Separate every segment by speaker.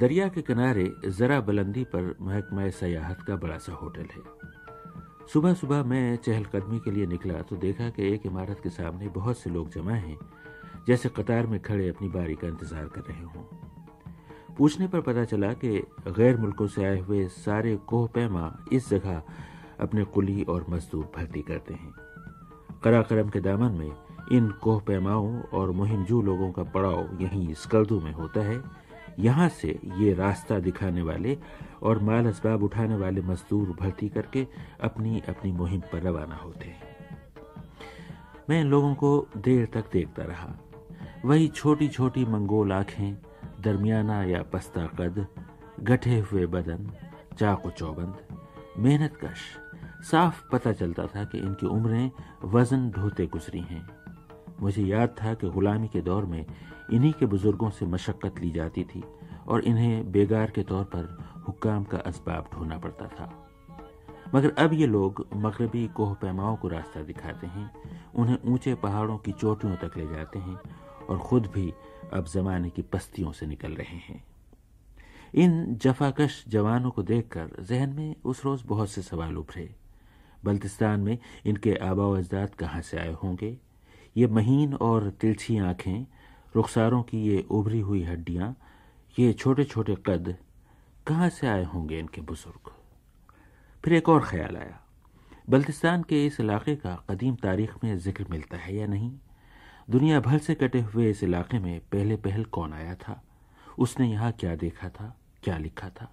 Speaker 1: دریا کے کنارے ذرا بلندی پر محکمہ سیاحت کا بڑا سا ہوٹل ہے۔ صبح صبح میں چہل قدمی کے لیے نکلا تو دیکھا کہ ایک عمارت کے سامنے بہت سے لوگ جمع ہیں، جیسے قطار میں کھڑے اپنی باری کا انتظار کر رہے ہوں۔ پوچھنے پر پتا چلا کہ غیر ملکوں سے آئے ہوئے سارے کوہ پیما اس جگہ اپنے کلی اور مزدور بھرتی کرتے ہیں۔ کرا کرم کے دامن میں ان کوہ پیماؤں اور مہم جو لوگوں کا پڑاؤ یہیں اسکردو میں ہوتا ہے، یہاں سے یہ راستہ دکھانے والے اور مال اسباب اٹھانے والے مزدور بھرتی کر کے اپنی اپنی مہم پر روانہ ہوتے ہیں۔ میں ان لوگوں کو دیر تک دیکھتا رہا۔ وہی چھوٹی چھوٹی منگول آنکھیں درمیانہ یا پستہ قد گٹھے ہوئے بدن چاق و چوبند، محنت کش، صاف پتہ چلتا تھا کہ ان کی عمریں وزن ڈھوتے گزری ہیں۔ مجھے یاد تھا کہ غلامی کے دور میں انہی کے بزرگوں سے مشقت لی جاتی تھی اور انہیں بیگار کے طور پر حکام کا اسباب ڈھونا پڑتا تھا۔ مگر اب یہ لوگ مغربی کوہ پیماؤں کو راستہ دکھاتے ہیں، انہیں اونچے پہاڑوں کی چوٹیوں تک لے جاتے ہیں اور خود بھی اب زمانے کی پستیوں سے نکل رہے ہیں۔ ان جفاکش جوانوں کو دیکھ کر ذہن میں اس روز بہت سے سوال ابھرے۔ بلتستان میں ان کے آبا و اجداد کہاں سے آئے ہوں گے؟ یہ مہین اور تلچھی آنکھیں، رخساروں کی یہ ابری ہوئی ہڈیاں، یہ چھوٹے چھوٹے قد کہاں سے آئے ہوں گے ان کے بزرگ؟ پھر ایک اور خیال آیا۔ بلتستان کے اس علاقے کا قدیم تاریخ میں ذکر ملتا ہے یا نہیں؟ دنیا بھر سے کٹے ہوئے اس علاقے میں پہلے پہل کون آیا تھا؟ اس نے یہاں کیا دیکھا تھا؟ کیا لکھا تھا؟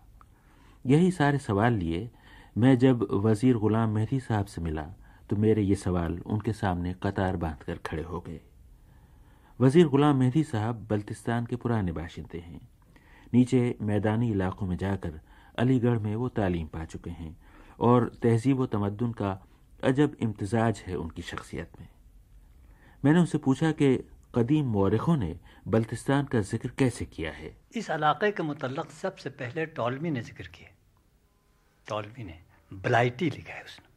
Speaker 1: یہی سارے سوال لیے میں جب وزیر غلام مہدی صاحب سے ملا تو میرے یہ سوال ان کے سامنے قطار باندھ کر کھڑے ہو گئے۔ وزیر غلام مہدی صاحب بلتستان کے پرانے باشندے ہیں۔ نیچے میدانی علاقوں میں جا کر علی گڑھ میں وہ تعلیم پا چکے ہیں اور تہذیب و تمدن کا عجب امتزاج ہے ان کی شخصیت میں۔ میں نے ان سے پوچھا کہ قدیم مورخوں نے بلتستان کا ذکر کیسے کیا ہے؟
Speaker 2: اس علاقے کے متعلق سب سے پہلے ٹولمی نے ذکر کیا۔ ٹولمی نے بلائٹی لکھا ہے اس نے۔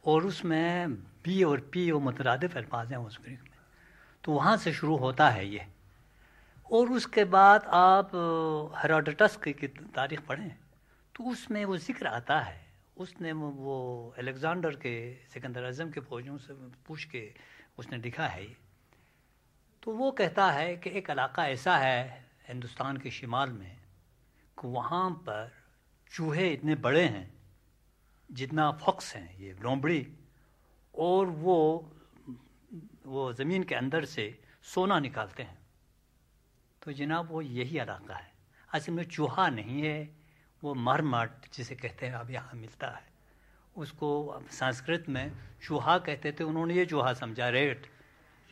Speaker 2: اور اس میں بی اور پی اور مترادف الفاظ ہیں اس میں۔ تو وہاں سے شروع ہوتا ہے یہ۔ اور اس کے بعد آپ ہیروڈٹس کی تاریخ پڑھیں، تو اس میں وہ ذکر آتا ہے۔ اس نے وہ الیگزانڈر کے سکندر اعظم کے فوجوں سے پوچھ کے اس نے لکھا ہے، تو وہ کہتا ہے کہ ایک علاقہ ایسا ہے ہندوستان کے شمال میں کہ وہاں پر چوہے اتنے بڑے ہیں جتنا فوکس ہیں، یہ لومبڑی، اور وہ وہ زمین کے اندر سے سونا نکالتے ہیں۔ تو جناب، وہ یہی علاقہ ہے۔ اصل میں چوہا نہیں ہے، وہ مرمٹ جسے کہتے ہیں، اب یہاں ملتا ہے۔ اس کو سنسکرت میں چوہا کہتے تھے انہوں نے یہ چوہا سمجھا ریٹ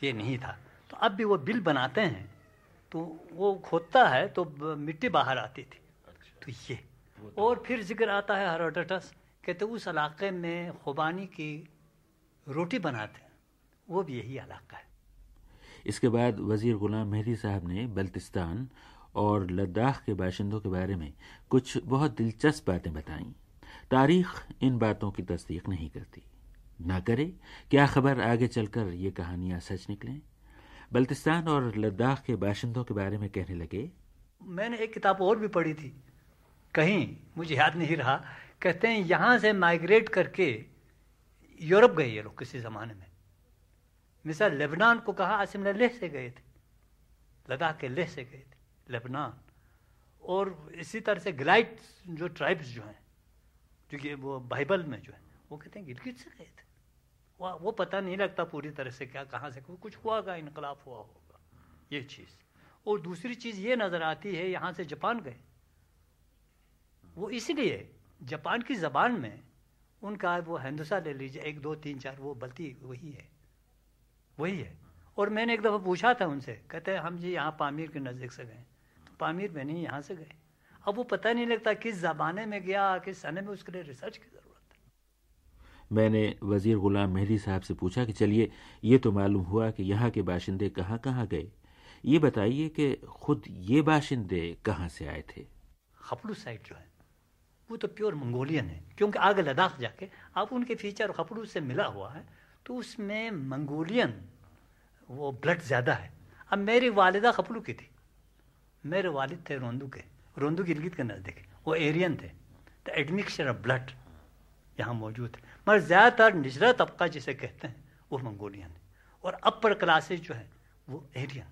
Speaker 2: یہ نہیں تھا۔ تو اب بھی وہ بل بناتے ہیں تو وہ کھودتا ہے تو مٹی باہر آتی تھی۔ تو یہ۔ اور پھر ذکر آتا ہے ہروٹس کہتے اس علاقے میں خوبانی کی روٹی بناتے ہیں۔ وہ بھی یہی علاقہ ہے۔
Speaker 1: اس کے بعد وزیر غلام مہدی صاحب نے بلتستان اور لداخ کے باشندوں کے بارے میں کچھ بہت دلچسپ باتیں بتائیں۔ تاریخ ان باتوں کی تصدیق نہیں کرتی۔ نہ کرے کیا خبر آگے چل کر یہ کہانیاں سچ نکلیں؟ بلتستان اور لداخ کے باشندوں کے بارے میں کہنے لگے،
Speaker 2: میں نے ایک کتاب اور بھی پڑھی تھی۔ کہیں مجھے یاد نہیں رہا، کہتے ہیں یہاں سے مائگریٹ کر کے یورپ گئے یہ لوگ کسی زمانے میں۔ مثال لبنان کو کہا آسم لہ سے گئے تھے۔ لداخ کے لہ سے گئے تھے، لبنان۔ اور اسی طرح سے گلائٹ جو ٹرائبس جو ہیں جو کہ وہ بائبل میں جو ہیں وہ کہتے ہیں گلگت سے گئے تھے۔ وہ پتہ نہیں لگتا پوری طرح سے کیا، کہاں سے، کچھ ہوا گا انقلاب ہوا ہوگا، یہ چیز۔ اور دوسری چیز یہ نظر آتی ہے، یہاں سے جاپان گئے۔ وہ اس لیے جاپان کی زبان میں ان کا وہ ہندوسا لے لیجیے ایک، دو، تین، چار، وہ بلتی وہی ہے۔ وہی ہے۔ اور میں نے ایک دفعہ پوچھا تھا ان سے، کہتے ہیں ہم جی یہاں پامیر کے نزدیک سے گئے تو پامیر میں نہیں، یہاں سے گئے۔ اب وہ پتہ نہیں لگتا کس زبانے میں گیا کس سنے میں اس کے لیے ریسرچ کی ضرورت ہے۔
Speaker 1: میں نے وزیر غلام مہدی صاحب سے پوچھا کہ چلیے یہ تو معلوم ہوا کہ یہاں کے باشندے کہاں کہاں گئے۔ یہ بتائیے کہ خود یہ باشندے کہاں سے آئے تھے؟
Speaker 2: خپلو سائٹ جو ہے وہ تو پیور منگولین ہے کیونکہ آگے لداخ جا کے آپ ان کے فیچر خپلو سے ملا ہوا ہے تو اس میں منگولین وہ بلڈ زیادہ ہے۔ اب میری والدہ خپلو کی تھی۔ میرے والد تھے روندو کے۔ روندو کی گلگت کے نزدیک، وہ ایرین تھے۔ تو ایڈمکسچر آف بلڈ یہاں موجود ہے۔ مگر زیادہ تر نجرا طبقہ جسے کہتے ہیں، وہ منگولین ہے اور اپر کلاسز جو ہے وہ ایرین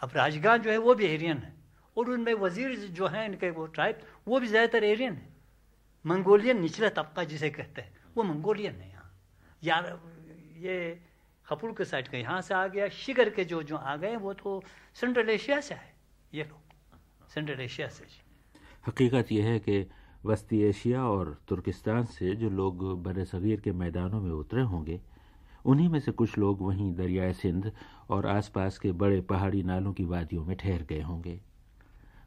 Speaker 2: اب راجگاہ جو ہے، وہ بھی ایرین ہے اور ان میں وزیر جو ہیں، ان کے وہ ٹرائب وہ بھی زیادہ تر ایرین ہے منگولین نچلا طبقہ جسے کہتے ہیں، وہ منگولین ہے یہاں۔ یار، یہ خپور کے سائڈ کا یہاں سے آ گیا، شگر کے جو جو آ گئے، وہ تو سینٹرل ایشیا سے ہے یہ لوگ۔ سینٹرل ایشیا سے جی۔
Speaker 1: حقیقت یہ ہے کہ وسطی ایشیا اور ترکستان سے جو لوگ بر صغیر کے میدانوں میں اترے ہوں گے، انہی میں سے کچھ لوگ وہیں دریائے سندھ اور آس پاس کے بڑے پہاڑی نالوں کی وادیوں میں ٹھہر گئے ہوں گے۔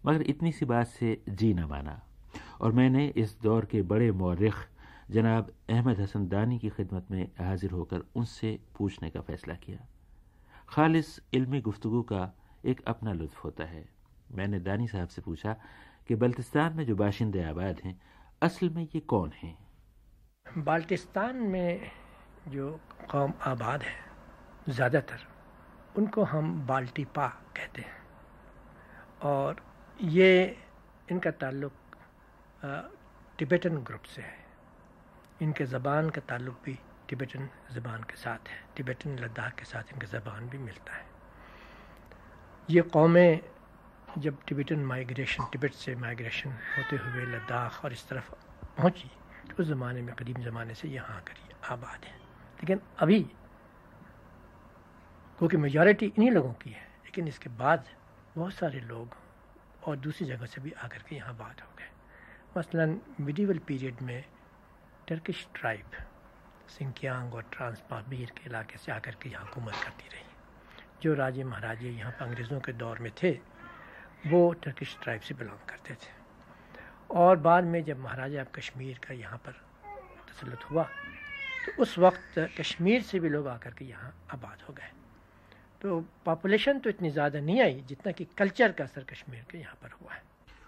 Speaker 1: مگر اتنی سی بات سے جی نہ مانا۔ اور میں نے اس دور کے بڑے مورخ جناب احمد حسن دانی کی خدمت میں حاضر ہو کر ان سے پوچھنے کا فیصلہ کیا۔ خالص علمی گفتگو کا ایک اپنا لطف ہوتا ہے۔ میں نے دانی صاحب سے پوچھا کہ بلتستان میں جو باشندے آباد ہیں، اصل میں یہ کون ہیں؟
Speaker 3: بالٹستان میں جو قوم آباد ہے زیادہ تر ان کو ہم بالٹی پا کہتے ہیں۔ اور یہ ان کا تعلق ٹبیٹن گروپ سے ہے۔ ان کے زبان کا تعلق بھی ٹبیٹن زبان کے ساتھ ہے، ٹبیٹن لداخ کے ساتھ ان کا زبان بھی ملتا ہے۔ یہ قومیں جب ٹبیٹن مائیگریشن ٹبیٹ سے مائیگریشن ہوتے ہوئے لداخ اور اس طرف پہنچی، تو اس زمانے میں، قدیم زمانے سے یہاں آ کر یہ آباد ہیں لیکن ابھی کیونکہ میجورٹی انہی لوگوں کی ہے، لیکن اس کے بعد بہت سارے لوگ اور دوسری جگہ سے بھی آ کر کے یہاں بات ہو گئے۔ مثلا میڈیول پیریڈ میں ٹرکش ٹرائب سنکیانگ اور ٹرانسپابیر کے علاقے سے آ کر کے یہاں حکومت کرتی رہی۔ جو راجے مہاراجے یہاں پہ انگریزوں کے دور میں تھے وہ ٹرکش ٹرائب سے بلانگ کرتے تھے۔ اور بعد میں جب مہاراجہ کشمیر کا یہاں پر تسلط ہوا تو اس وقت کشمیر سے بھی لوگ آ کر کے یہاں آباد ہو گئے۔ تو پاپولیشن تو اتنی زیادہ نہیں آئی جتنا کہ کلچر کا اثر کشمیر کے یہاں پر ہوا ہے۔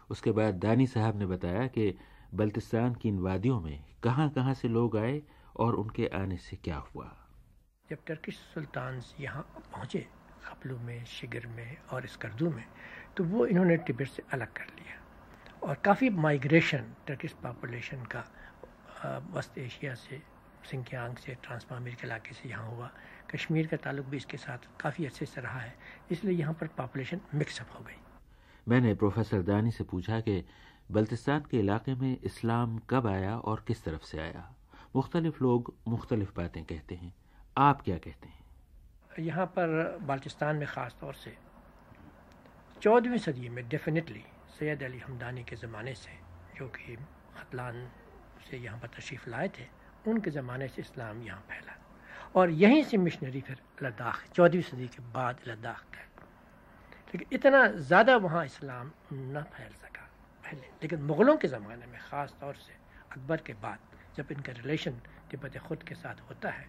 Speaker 1: اس کے بعد دانی صاحب نے بتایا کہ بلتستان کی ان وادیوں میں کہاں کہاں سے لوگ آئے اور ان کے آنے سے کیا ہوا۔
Speaker 3: جب ٹرکش سلطان یہاں پہنچے خپلو میں، شگر میں اور اسکردو میں، تو وہ انہوں نے ٹبٹ سے الگ کر لیا۔ اور کافی مائگریشن ٹرکش پاپولیشن کا وسط ایشیا سے، سنکیانگ سے ٹرانسفارمر کے علاقے سے یہاں ہوا۔ کشمیر کا تعلق بھی اس کے ساتھ کافی عرصے سے رہا ہے، اس لیے یہاں پر پاپولیشن مکس اپ ہو گئی۔
Speaker 1: میں نے پروفیسر دانی سے پوچھا کہ بلتستان کے علاقے میں اسلام کب آیا اور کس طرف سے آیا؟ مختلف لوگ مختلف باتیں کہتے ہیں۔ آپ کیا کہتے ہیں؟
Speaker 3: یہاں پر بالٹستان میں خاص طور سے چودہویں صدی میں ڈیفینیٹلی سید علی ہمدانی کے زمانے سے جو کہ خطلان سے یہاں پر تشریف لائے تھے، ان کے زمانے سے اسلام یہاں پھیلا۔ اور یہیں سے مشنری پھر لداخ چودہویں صدی کے بعد لداخ گئے۔ لیکن اتنا زیادہ وہاں اسلام نہ پھیل سکا پہلے لیکن مغلوں کے زمانے میں خاص طور سے اکبر کے بعد جب ان کا ریلیشن تبت خود کے ساتھ ہوتا ہے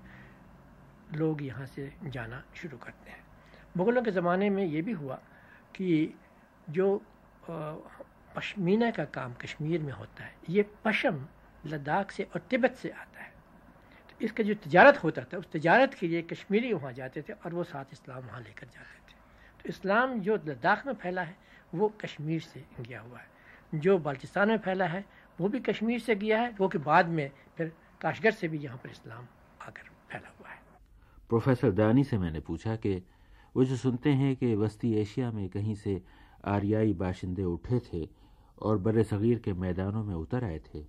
Speaker 3: لوگ یہاں سے جانا شروع کرتے ہیں۔ مغلوں کے زمانے میں یہ بھی ہوا کہ جو پشمینہ کا کام کشمیر میں ہوتا ہے، یہ پشم لداخ سے اور تبت سے آتا ہے۔ تو اس کا جو تجارت ہوتا تھا، اس تجارت کے لیے کشمیری وہاں جاتے تھے اور وہ ساتھ اسلام وہاں لے کر جاتے تھے۔ تو اسلام جو لداخ میں پھیلا ہے، وہ کشمیر سے گیا ہوا ہے۔ جو بالٹستان میں پھیلا ہے، وہ بھی کشمیر سے گیا ہے، وہ کہ بعد میں پھر کاشگر سے بھی یہاں پر اسلام آ کر
Speaker 1: پروفیسر دانی سے میں نے پوچھا کہ وہ جو سنتے ہیں کہ وسطی ایشیا میں کہیں سے آریائی باشندے اٹھے تھے اور بر صغیر کے میدانوں میں اتر آئے تھے،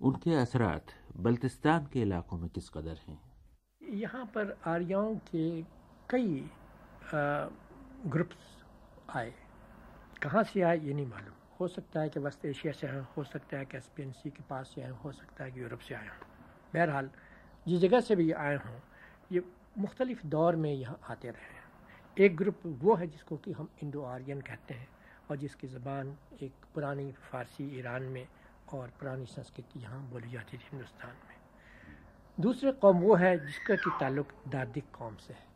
Speaker 1: ان کے اثرات بلتستان کے علاقوں میں کس قدر ہیں؟
Speaker 3: یہاں پر آریاؤں کے کئی گروپس آئے۔ کہاں سے آئے یہ نہیں معلوم۔ ہو سکتا ہے کہ وسط ایشیا سے آئے ہو سکتا ہے کہ ایسپین سی کے پاس سے آئے ہو سکتا ہے کہ یورپ سے آئے ہوں۔ بہرحال، جس جگہ سے بھی آئے ہوں، یہ مختلف دور میں یہاں آتے رہے ہیں۔ ایک گروپ وہ ہے جس کو کہ ہم انڈو آرین کہتے ہیں اور جس کی زبان ایک پرانی فارسی، ایران میں اور پرانی سنسکرتی یہاں بولی جاتی تھی ہندوستان میں۔ دوسرے قوم وہ ہے جس کا کہ تعلق دادک قوم سے ہے۔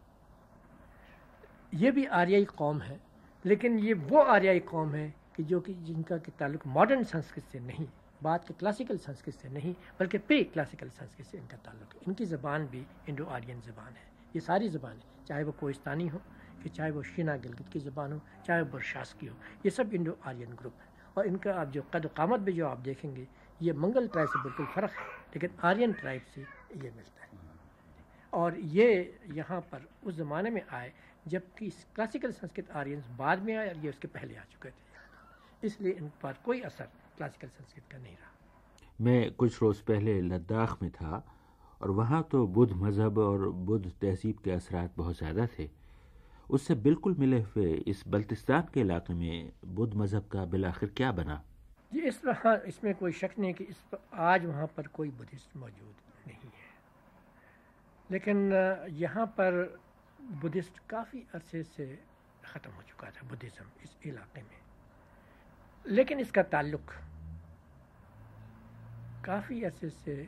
Speaker 3: یہ بھی آریائی قوم ہے، لیکن یہ وہ آریائی قوم ہے کہ جو کہ جن کا کہ تعلق ماڈرن سنسکرت سے نہیں بات کے کلاسیکل سنسکرت سے نہیں، بلکہ پری کلاسیکل سنسکرت سے ان کا تعلق ہے۔ ان کی زبان بھی انڈو آرین زبان ہے۔ یہ ساری زبانیں، چاہے وہ کوہستانی ہو کہ چاہے وہ شینا گلگت کی زبان ہو، چاہے وہ برشاس کی ہو، یہ سب انڈو آرین گروپ ہے اور ان کا آپ جو قد و قامت بھی جو آپ دیکھیں گے، یہ منگل ٹرائب سے بالکل فرق ہے، لیکن آرین ٹرائب سے یہ ملتا ہے۔ اور یہ یہاں پر اس زمانے میں آئے جبکہ کلاسیکل سنسکرت آرینس بعد میں آئے اور یہ اس کے پہلے آ چکے تھے۔ اس لیے ان پر کوئی اثر کلاسیکل سنسکرت کا نہیں رہا۔
Speaker 1: میں کچھ روز پہلے لداخ میں تھا اور وہاں تو بدھ مذہب اور بدھ تہذیب کے اثرات بہت زیادہ تھے۔ اس سے بالکل ملے ہوئے اس بلتستان کے علاقے میں بدھ مذہب کا بالآخر کیا بنا؟
Speaker 3: جی اس طرح اس میں کوئی شک نہیں کہ اس پر آج وہاں پر کوئی بدھسٹ موجود نہیں ہے۔ لیکن یہاں پر بدھسٹ کافی عرصے سے ختم ہو چکا تھا بدھزم اس علاقے میں۔ لیکن اس کا تعلق کافی عرصے سے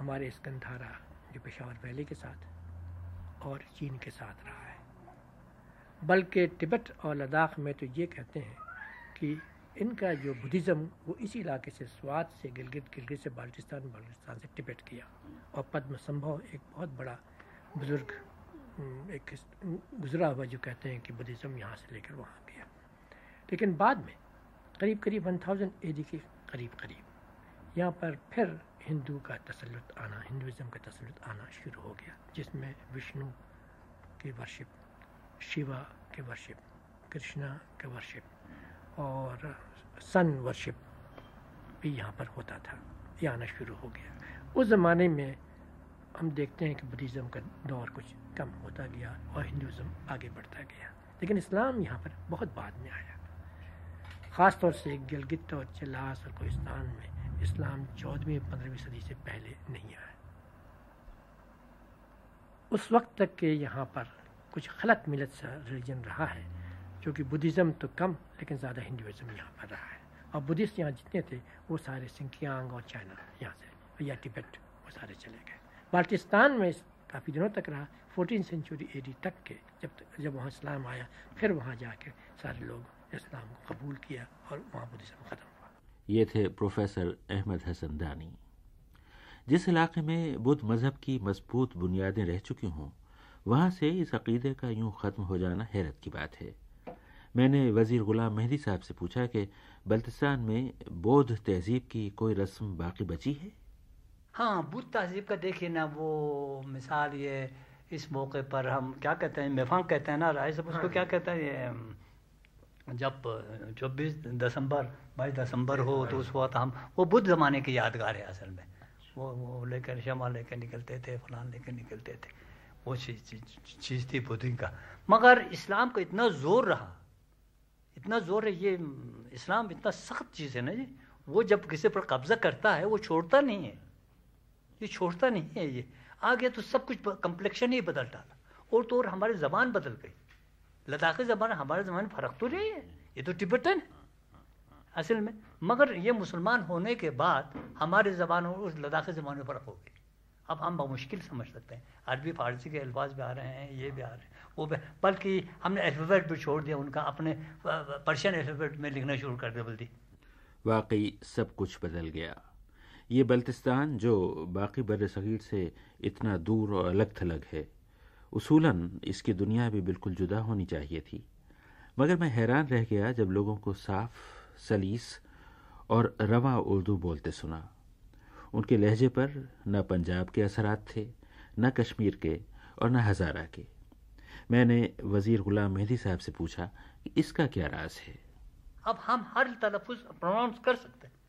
Speaker 3: ہمارے اسکندھارا جو پشاور ویلی کے ساتھ اور چین کے ساتھ رہا ہے۔ بلکہ ٹبٹ اور لداخ میں تو یہ کہتے ہیں کہ ان کا جو بدھزم وہ اسی علاقے سے سوات سے گلگت گلگت سے بالٹستان بالٹستان سے ٹبٹ کیا۔ اور پدم سمبھو ایک بہت بڑا بزرگ، ایک گزرا ہوا جو کہتے ہیں کہ بدھزم یہاں سے لے کر وہاں گیا۔ لیکن بعد میں قریب قریب ون تھاؤزنڈ اے ڈی کے قریب قریب۔ یہاں پر پھر ہندو کا تسلط آنا، ہندوازم کا تسلط آنا شروع ہو گیا، جس میں وشنو کی ورشپ شیوا کے ورشپ کرشنا کے ورشپ اور سن ورشپ بھی یہاں پر ہوتا تھا، یہ آنا شروع ہو گیا۔ اس زمانے میں ہم دیکھتے ہیں کہ بدھزم کا دور کچھ کم ہوتا گیا اور ہندوازم آگے بڑھتا گیا، لیکن اسلام یہاں پر بہت بعد میں آیا۔ خاص طور سے گلگت اور چلاس اور کوہستان میں اسلام چودہویں پندرہویں صدی سے پہلے نہیں آیا۔ اس وقت تک کہ یہاں پر کچھ غلط ملت سا ریلیجن رہا ہے، جو کہ بدھزم تو کم لیکن زیادہ ہندوازم یہاں پر رہا ہے۔ اور بدھسٹ یہاں جتنے تھے، وہ سارے سنکیانگ اور چائنا یہاں سے یا ٹبٹ وہ سارے چلے گئے۔ بالٹستان میں کافی دنوں تک رہا۔ فورٹین سینچری اے ڈی تک کے جب جب وہاں اسلام آیا، پھر وہاں جا کے سارے لوگ اسلام کو قبول کیا اور وہاں بدھزم ختم ہوا۔
Speaker 1: یہ تھے پروفیسر احمد حسن دانی۔ جس علاقے میں بدھ مذہب کی مضبوط بنیادیں رہ چکی ہوں وہاں سے اس عقیدے کا یوں ختم ہو جانا حیرت کی بات ہے۔ میں نے وزیر غلام مہدی صاحب سے پوچھا کہ بلتستان میں بودھ تہذیب کی کوئی رسم باقی بچی ہے؟
Speaker 2: ہاں بدھ تہذیب کا دیکھیے نا وہ مثال یہ اس موقع پر ہم کیا کہتے ہیں میفانگ کہتے ہیں نا رائے صاحب اس کو کیا کہتے ہیں یہ جب چوبیس دسمبر بائیس دسمبر ہو تو اس وقت ہم وہ بدھ زمانے کی یادگار ہے اصل میں۔ وہ وہ لے کر شمع لے کر نکلتے تھے فلان لے کر نکلتے تھے۔ وہ چیز تھی بدھنگ کا۔ مگر اسلام کا اتنا زور رہا اتنا زور ہے یہ اسلام اتنا سخت چیز ہے نا جی۔ وہ جب کسی پر قبضہ کرتا ہے وہ چھوڑتا نہیں ہے۔ یہ چھوڑتا نہیں ہے یہ۔ آگے تو سب کچھ کمپلیکشن ہی بدل ڈالا۔ اور تو اور ہماری زبان بدل گئی۔ لداخی زبان ہمارے زبان فرق تو نہیں ہے، یہ تو ٹبٹن۔ اصل میں، مگر یہ مسلمان ہونے کے بعد ہماری زبان اور اس لداخی زبان میں فرق ہو گئی۔ اب ہم بمشکل سمجھ سکتے ہیں۔ عربی، فارسی کے الفاظ بھی آ رہے ہیں، یہ بھی آ رہے ہیں۔ وہ بھی، بلکہ ہم نے الفابیٹ بھی چھوڑ دیا، ان کا اپنے پرشین الفابیٹ میں لکھنا شروع کر دیا بلدی۔
Speaker 1: واقعی سب کچھ بدل گیا۔ یہ بلتستان جو باقی بر صغیر سے اتنا دور اور الگ تھلگ ہے۔ اصولاً اس کی دنیا بھی بالکل جدا ہونی چاہیے تھی۔ مگر میں حیران رہ گیا جب لوگوں کو صاف، سلیس اور رواں اردو بولتے سنا۔ ان کے لہجے پر نہ پنجاب کے اثرات تھے، نہ کشمیر کے اور نہ ہزارہ کے۔ میں نے وزیر غلام مہدی صاحب سے پوچھا کہ اس کا کیا راز ہے؟
Speaker 2: اب ہم ہر تلفظ پروناؤنس کر سکتے ہیں۔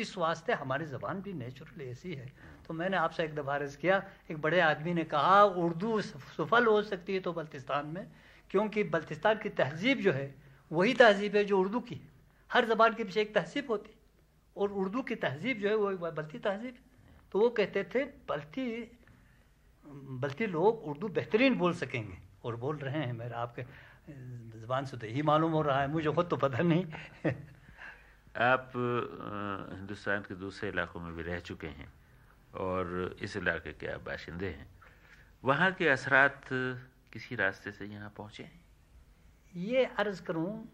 Speaker 2: اس واسطے ہماری زبان بھی نیچرلی ایسی ہے۔ تو میں نے آپ سے ایک دفعہ عرض کیا، ایک بڑے آدمی نے کہا، اردو سفل ہو سکتی ہے تو بلتستان میں، کیونکہ بلتستان کی تہذیب جو ہے، وہی تہذیب ہے جو اردو کی ہر زبان کے پیچھے ایک تہذیب ہوتی اور اردو کی تہذیب جو ہے، وہ بلتی تہذیب تو وہ کہتے تھے، بلتی بلتی لوگ اردو بہترین بول سکیں گے۔ اور بول رہے ہیں، میرا آپ کے زبان سے تو یہی معلوم ہو رہا ہے، مجھے خود تو پتہ نہیں۔
Speaker 1: آپ ہندوستان کے دوسرے علاقوں میں بھی رہ چکے ہیں اور اس علاقے کے آپ باشندے ہیں۔ وہاں کے اثرات کسی راستے سے یہاں پہنچے ہیں؟
Speaker 2: یہ عرض کروں،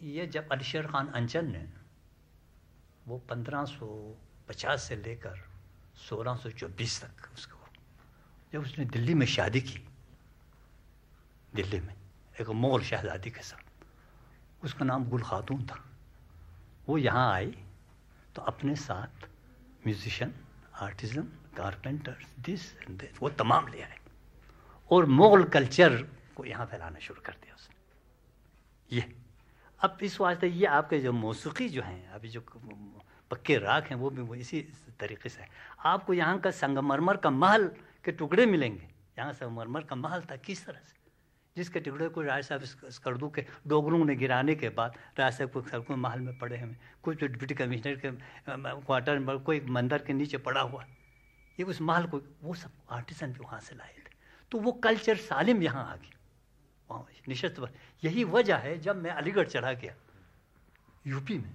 Speaker 2: یہ جب علیشیر خان انجن نے وہ پندرہ سو پچاس سے لے کر سولہ سو چوبیس تک اس کو، جب اس نے دلی میں شادی کی، دلی میں ایک مغل شہزادی کے ساتھ اس کا نام گل خاتون تھا۔ وہ یہاں آئی تو اپنے ساتھ میوزیشین آرٹزن کارپینٹر دس وہ تمام لے آئے اور مغل کلچر کو یہاں پھیلانا شروع کر دیا اس نے۔ یہ۔ اب اس واسطے یہ آپ کے جو موسیقی جو ہیں، ابھی جو پکے راک ہیں، وہ بھی وہ اسی طریقے سے آپ کو یہاں کا سنگ مرمر کا محل کے ٹکڑے ملیں گے۔ یہاں سنگ مرمر کا محل تھا، کس طرح سے؟ جس کے ٹکڑے کو رائے صاحب اسکردو کے ڈوگروں نے گرانے کے بعد رائے صاحب کو سڑکوں محل میں پڑے ہیں۔ کچھ ڈپٹی کمشنر کے کوارٹر میں کوئی مندر کے نیچے پڑا ہوا۔ یہ اس محل کو وہ سب آرٹیسن بھی وہاں سے لائے تھے۔ تو وہ کلچر سالم یہاں آ گیا۔ وہاں نشست پر یہی وجہ ہے جب میں علی گڑھ چڑھا گیا۔ یو پی میں؟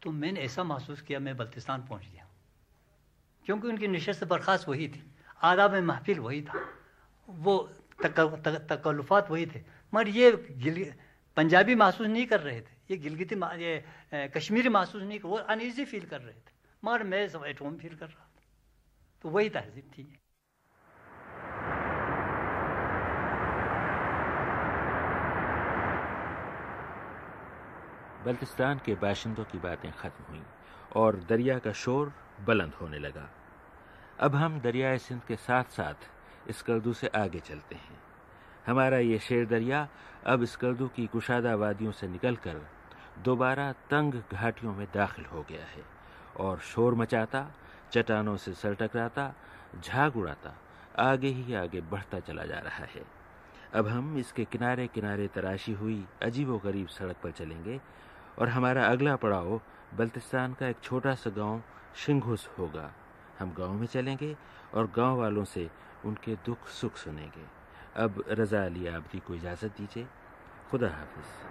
Speaker 2: تو میں نے ایسا محسوس کیا میں بلتستان پہنچ گیا۔ کیونکہ ان کی نشست برخاست وہی تھی۔ آداب محفل وہی تھا۔ وہ تکلفات وہی تھے۔ مگر یہ گل پنجابی محسوس نہیں کر رہے تھے۔ یہ گلگتی یہ کشمیری محسوس نہیں کر وہ انیزی فیل کر رہے تھے۔ مگر میں سب ایٹ ہوم فیل کر رہا تھا۔ تو وہی تہذیب تھی۔
Speaker 1: بلتستان کے باشندوں کی باتیں ختم ہوئیں اور دریا کا شور بلند ہونے لگا۔ اب ہم دریائے سندھ کے ساتھ ساتھ اسکردو سے آگے چلتے ہیں۔ ہمارا یہ شیر دریا اب اسکردو کی کشادہ وادیوں سے نکل کر دوبارہ تنگ گھاٹیوں میں داخل ہو گیا ہے اور شور مچاتا، چٹانوں سے سر ٹکراتا، جھاگ اڑاتا، آگے ہی آگے بڑھتا چلا جا رہا ہے۔ اب ہم اس کے کنارے کنارے تراشی ہوئی عجیب و غریب سڑک پر چلیں گے اور ہمارا اگلا پڑاؤ بلتستان کا ایک چھوٹا سا گاؤں شنگھس ہوگا۔ ہم گاؤں میں چلیں گے اور گاؤں والوں سے ان کے دکھ سکھ سنیں گے۔ اب رضا علی آبدی کو اجازت دیجیے خدا حافظ۔